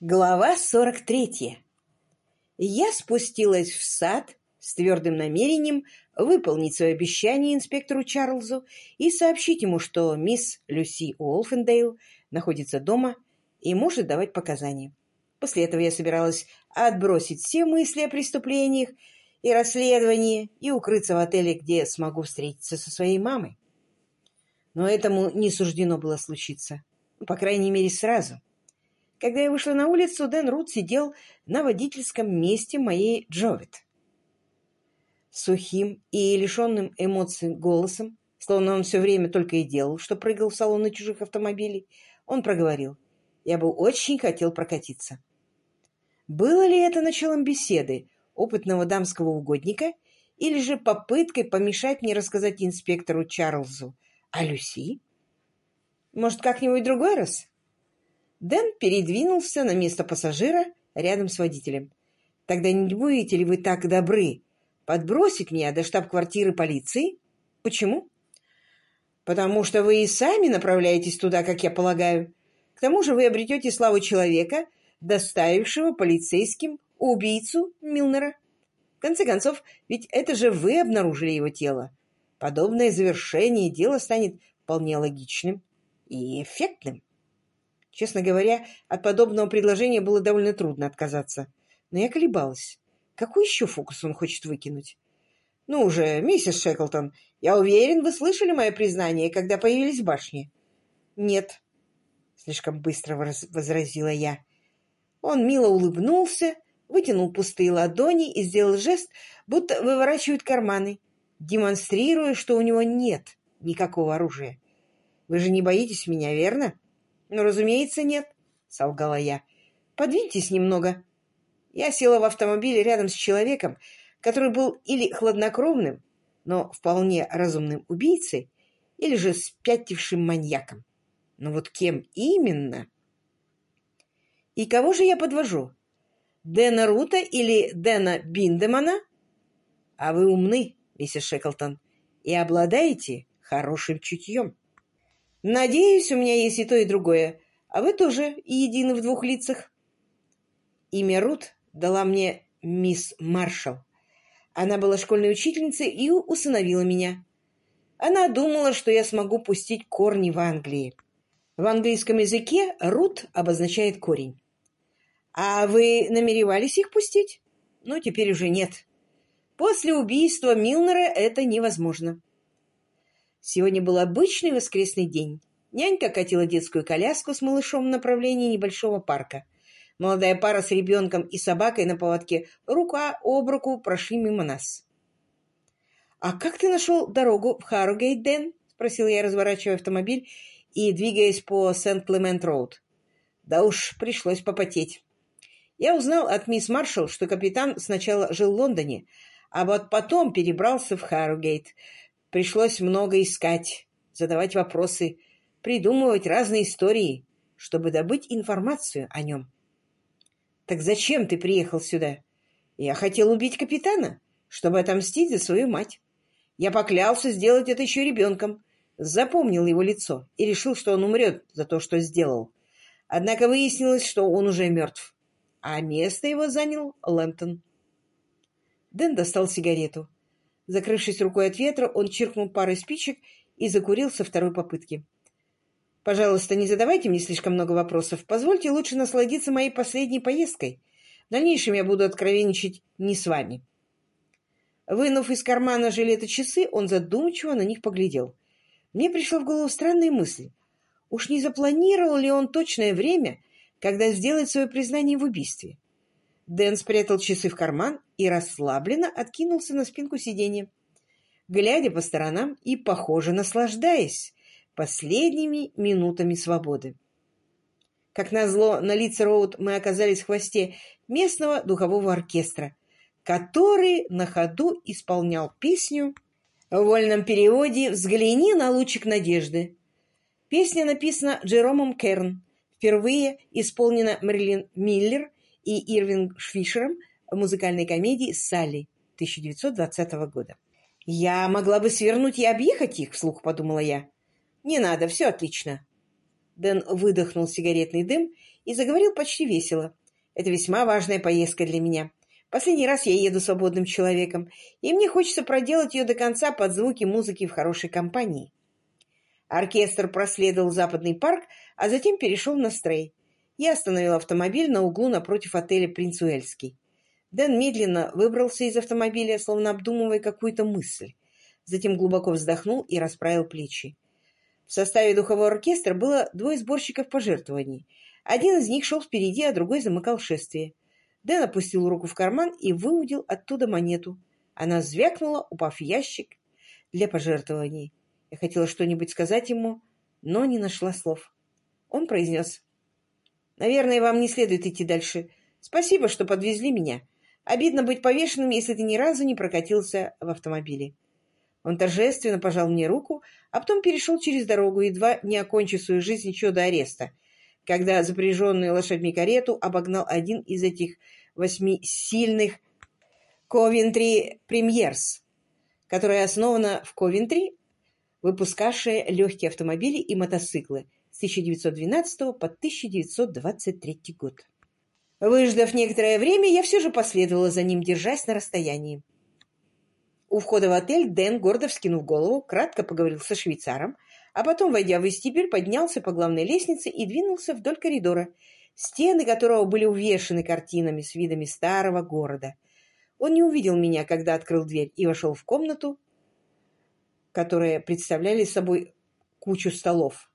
Глава 43. Я спустилась в сад с твердым намерением выполнить свое обещание инспектору Чарльзу и сообщить ему, что мисс Люси Уолфендейл находится дома и может давать показания. После этого я собиралась отбросить все мысли о преступлениях и расследовании и укрыться в отеле, где смогу встретиться со своей мамой. Но этому не суждено было случиться, по крайней мере, сразу. Когда я вышла на улицу, Дэн Рут сидел на водительском месте моей Джовит. Сухим и лишенным эмоций голосом, словно он все время только и делал, что прыгал в салоны чужих автомобилей, он проговорил. Я бы очень хотел прокатиться. Было ли это началом беседы опытного дамского угодника или же попыткой помешать мне рассказать инспектору Чарльзу о Люси? Может, как-нибудь другой раз? Дэн передвинулся на место пассажира рядом с водителем. «Тогда не будете ли вы так добры подбросить меня до штаб-квартиры полиции? Почему?» «Потому что вы и сами направляетесь туда, как я полагаю. К тому же вы обретете славу человека, доставившего полицейским убийцу Милнера. В конце концов, ведь это же вы обнаружили его тело. Подобное завершение дела станет вполне логичным и эффектным. Честно говоря, от подобного предложения было довольно трудно отказаться. Но я колебалась. Какой еще фокус он хочет выкинуть? «Ну уже, миссис Шеклтон, я уверен, вы слышали мое признание, когда появились в башне?» «Нет», — слишком быстро возразила я. Он мило улыбнулся, вытянул пустые ладони и сделал жест, будто выворачивает карманы, демонстрируя, что у него нет никакого оружия. «Вы же не боитесь меня, верно?» «Ну, разумеется, нет», — солгала я. «Подвиньтесь немного». Я села в автомобиль рядом с человеком, который был или хладнокровным, но вполне разумным убийцей, или же спятившим маньяком. Но вот кем именно? И кого же я подвожу? Дэна Рута или Дэна Биндемана? А вы умны, миссис Шеклтон, и обладаете хорошим чутьем. Надеюсь, у меня есть и то, и другое. А вы тоже едины в двух лицах. Имя Рут дала мне мисс Маршалл. Она была школьной учительницей и усыновила меня. Она думала, что я смогу пустить корни в Англии. В английском языке «рут» обозначает корень. А вы намеревались их пустить? Ну, теперь уже нет. После убийства Милнера это невозможно. Сегодня был обычный воскресный день. Нянька катила детскую коляску с малышом в направлении небольшого парка. Молодая пара с ребенком и собакой на поводке рука об руку прошли мимо нас. «А как ты нашел дорогу в Харугейт, Дэн?» — спросила я, разворачивая автомобиль и двигаясь по Сент-Клемент-Роуд. Да уж, пришлось попотеть. Я узнал от мисс Маршалл, что капитан сначала жил в Лондоне, а вот потом перебрался в Харугейт, Пришлось много искать, задавать вопросы, придумывать разные истории, чтобы добыть информацию о нем. «Так зачем ты приехал сюда?» «Я хотел убить капитана, чтобы отомстить за свою мать. Я поклялся сделать это еще ребенком, запомнил его лицо и решил, что он умрет за то, что сделал. Однако выяснилось, что он уже мертв, а место его занял Лэмптон». Дэн достал сигарету. Закрывшись рукой от ветра, он чиркнул парой спичек и закурил со второй попытки. «Пожалуйста, не задавайте мне слишком много вопросов. Позвольте лучше насладиться моей последней поездкой. В дальнейшем я буду откровенничать не с вами». Вынув из кармана жилета часы, он задумчиво на них поглядел. Мне пришла в голову странная мысль. Уж не запланировал ли он точное время, когда сделает свое признание в убийстве? Дэн спрятал часы в карман и расслабленно откинулся на спинку сиденья, глядя по сторонам и, похоже, наслаждаясь последними минутами свободы. Как назло, на Литц-Роуд мы оказались в хвосте местного духового оркестра, который на ходу исполнял песню в вольном переводе «Взгляни на лучик надежды». Песня написана Джеромом Керн, впервые исполнена Мэрилин Миллер и Ирвинг Фишером в музыкальной комедии «Салли» 1920 года. «Я могла бы свернуть и объехать их», — вслух подумала я. «Не надо, все отлично». Дэн выдохнул сигаретный дым и заговорил почти весело. «Это весьма важная поездка для меня. Последний раз я еду свободным человеком, и мне хочется проделать ее до конца под звуки музыки в хорошей компании». Оркестр проследовал западный парк, а затем перешел на стрей. Я остановил автомобиль на углу напротив отеля «Принц Уэльский». Дэн медленно выбрался из автомобиля, словно обдумывая какую-то мысль. Затем глубоко вздохнул и расправил плечи. В составе духового оркестра было двое сборщиков пожертвований. Один из них шел впереди, а другой замыкал шествие. Дэн опустил руку в карман и выудил оттуда монету. Она звякнула, упав в ящик для пожертвований. Я хотела что-нибудь сказать ему, но не нашла слов. Он произнес. «Наверное, вам не следует идти дальше. Спасибо, что подвезли меня. Обидно быть повешенным, если ты ни разу не прокатился в автомобиле». Он торжественно пожал мне руку, а потом перешел через дорогу, едва не окончив свою жизнь еще до ареста, когда запряженную лошадьми карету обогнал один из этих восьми сильных Ковентри Премьерс, которая основана в Ковентри, выпускавшая легкие автомобили и мотоциклы 1912 по 1923 год. Выждав некоторое время, я все же последовала за ним, держась на расстоянии. У входа в отель Дэн, гордо вскинув голову, кратко поговорил со швейцаром, а потом, войдя в вестибюль, поднялся по главной лестнице и двинулся вдоль коридора, стены которого были увешаны картинами с видами старого города. Он не увидел меня, когда открыл дверь, и вошел в комнату, которые представляли собой кучу столов.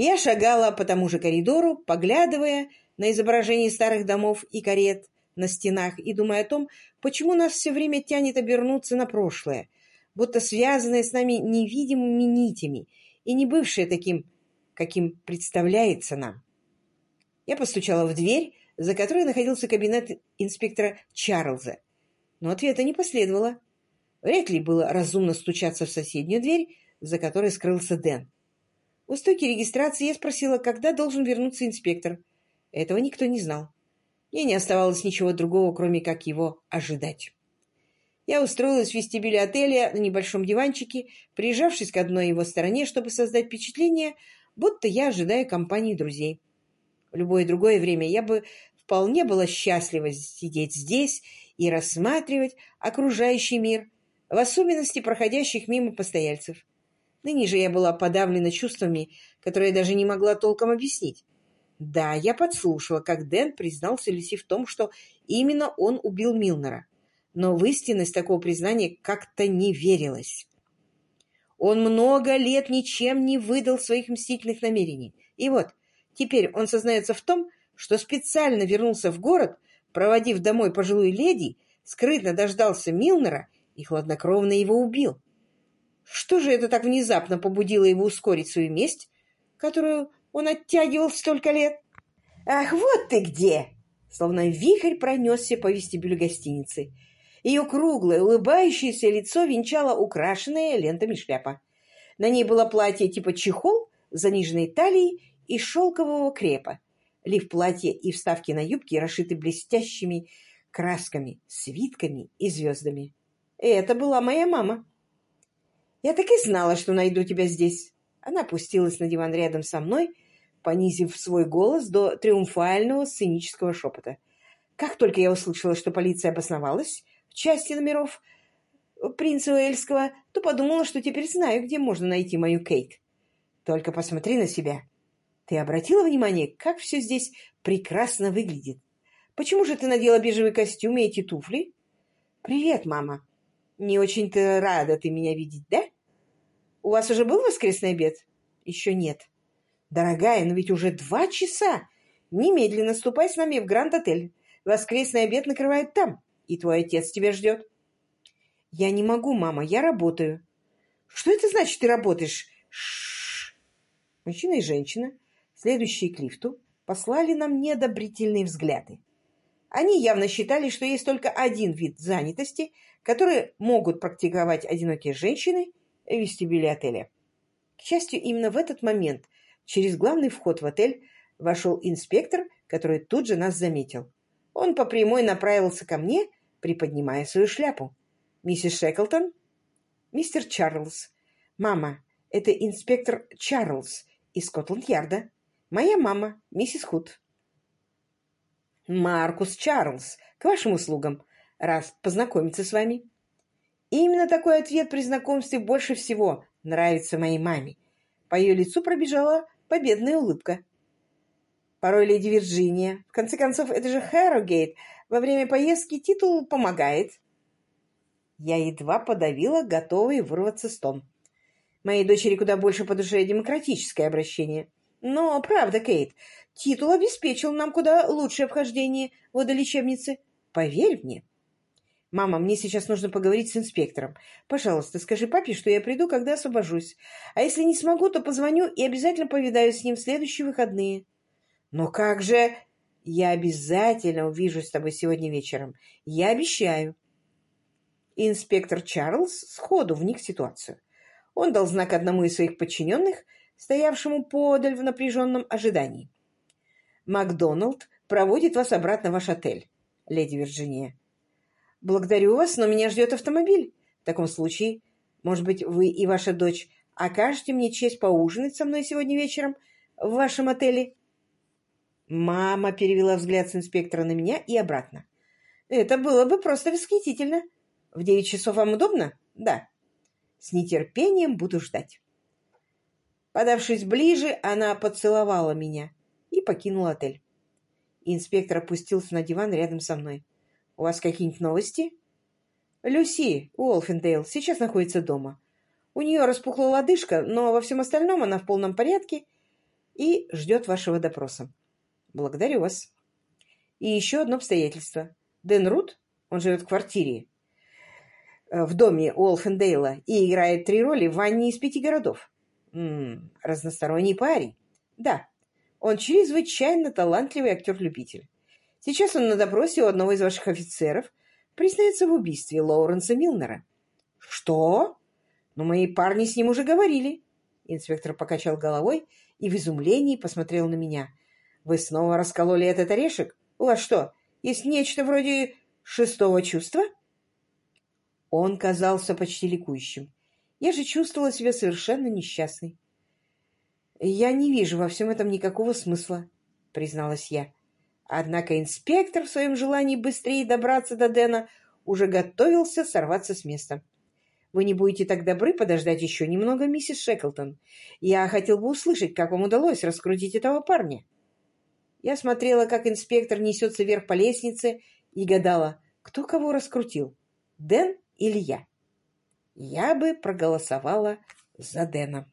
Я шагала по тому же коридору, поглядывая на изображения старых домов и карет на стенах и думая о том, почему нас все время тянет обернуться на прошлое, будто связанное с нами невидимыми нитями и не бывшее таким, каким представляется нам. Я постучала в дверь, за которой находился кабинет инспектора Чарльза, но ответа не последовало. Вряд ли было разумно стучаться в соседнюю дверь, за которой скрылся Дэн. У стойки регистрации я спросила, когда должен вернуться инспектор. Этого никто не знал. Мне не оставалось ничего другого, кроме как его ожидать. Я устроилась в вестибюле отеля на небольшом диванчике, прижавшись к одной его стороне, чтобы создать впечатление, будто я ожидаю компании друзей. В любое другое время я бы вполне была счастлива сидеть здесь и рассматривать окружающий мир, в особенности проходящих мимо постояльцев. Ныне же я была подавлена чувствами, которые я даже не могла толком объяснить. Да, я подслушала, как Дэн признался Люси в том, что именно он убил Милнера. Но в истинность такого признания как-то не верилось. Он много лет ничем не выдал своих мстительных намерений. И вот, теперь он сознается в том, что специально вернулся в город, проводив домой пожилую леди, скрытно дождался Милнера и хладнокровно его убил. Что же это так внезапно побудило его ускорить свою месть, которую он оттягивал столько лет. «Ах, вот ты где!» Словно вихрь пронесся по вестибюлю гостиницы. Ее круглое, улыбающееся лицо венчало украшенная лентами шляпа. На ней было платье типа чехол, заниженной талией и шелкового крепа. Лиф платья и вставки на юбке расшиты блестящими красками, свитками и звездами. Это была моя мама. Я так и знала, что найду тебя здесь. Она опустилась на диван рядом со мной, понизив свой голос до триумфального сценического шепота. Как только я услышала, что полиция обосновалась в части номеров принца Уэльского, то подумала, что теперь знаю, где можно найти мою Кейт. Только посмотри на себя. Ты обратила внимание, как все здесь прекрасно выглядит? Почему же ты надела бежевый костюм и эти туфли? Привет, мама. Не очень-то рада ты меня видеть, да? У вас уже был воскресный обед? Еще нет. Дорогая, но ведь уже два часа. Немедленно ступай с нами в Гранд-отель. Воскресный обед накрывает там, и твой отец тебя ждет. Я не могу, мама, я работаю. Что это значит, ты работаешь? Шш. Мужчина и женщина, следующие к лифту, послали нам неодобрительные взгляды. Они явно считали, что есть только один вид занятости, который могут практиковать одинокие женщины в вестибюле отеля. К счастью, именно в этот момент через главный вход в отель вошел инспектор, который тут же нас заметил. Он по прямой направился ко мне, приподнимая свою шляпу. «Миссис Шеклтон?» «Мистер Чарльз». «Мама, это инспектор Чарльз из Скотланд-Ярда. Моя мама, миссис Худ. Маркус Чарльз, к вашим услугам. Раз познакомиться с вами. И именно такой ответ при знакомстве больше всего нравится моей маме. По ее лицу пробежала победная улыбка. Порой леди Вирджиния. В конце концов, это же Хэррогейт. Во время поездки титул помогает. Я едва подавила, готовый вырваться стон. Моей дочери куда больше по душе демократическое обращение. Но, правда, Кейт, титул обеспечил нам куда лучшее обхождение водолечебницы. Поверь мне. «Мама, мне сейчас нужно поговорить с инспектором. Пожалуйста, скажи папе, что я приду, когда освобожусь. А если не смогу, то позвоню и обязательно повидаюсь с ним в следующие выходные». «Но как же...» «Я обязательно увижусь с тобой сегодня вечером. Я обещаю». инспектор Чарльз сходу вник в ситуацию. Он дал знак одному из своих подчиненных, стоявшему подаль в напряженном ожидании. «Макдоналд проводит вас обратно в ваш отель, леди Вирджиния. «Благодарю вас, но меня ждет автомобиль. В таком случае, может быть, вы и ваша дочь окажете мне честь поужинать со мной сегодня вечером в вашем отеле?» Мама перевела взгляд с инспектора на меня и обратно. «Это было бы просто восхитительно. В девять часов вам удобно?» «Да». «С нетерпением буду ждать». Подавшись ближе, она поцеловала меня и покинула отель. Инспектор опустился на диван рядом со мной. У вас какие-нибудь новости? Люси Уолфендейл сейчас находится дома. У нее распухла лодыжка, но во всем остальном она в полном порядке и ждет вашего допроса. Благодарю вас. И еще одно обстоятельство. Дэн Рут, он живет в квартире э, в доме Уолфендейла и играет три роли в Анне из пяти городов. Разносторонний парень. Да, он чрезвычайно талантливый актер-любитель. Сейчас он на допросе у одного из ваших офицеров признается в убийстве Лоуренса Милнера. Что? Но мои парни с ним уже говорили. Инспектор покачал головой и в изумлении посмотрел на меня. Вы снова раскололи этот орешек? У вас что, есть нечто вроде шестого чувства? Он казался почти ликующим. Я же чувствовала себя совершенно несчастной. «Я не вижу во всем этом никакого смысла», — призналась я. Однако инспектор в своем желании быстрее добраться до Дэна уже готовился сорваться с места. «Вы не будете так добры подождать еще немного, миссис Шеклтон? Я хотел бы услышать, как вам удалось раскрутить этого парня». Я смотрела, как инспектор несется вверх по лестнице и гадала, кто кого раскрутил, Дэн или я. Я бы проголосовала за Дэна.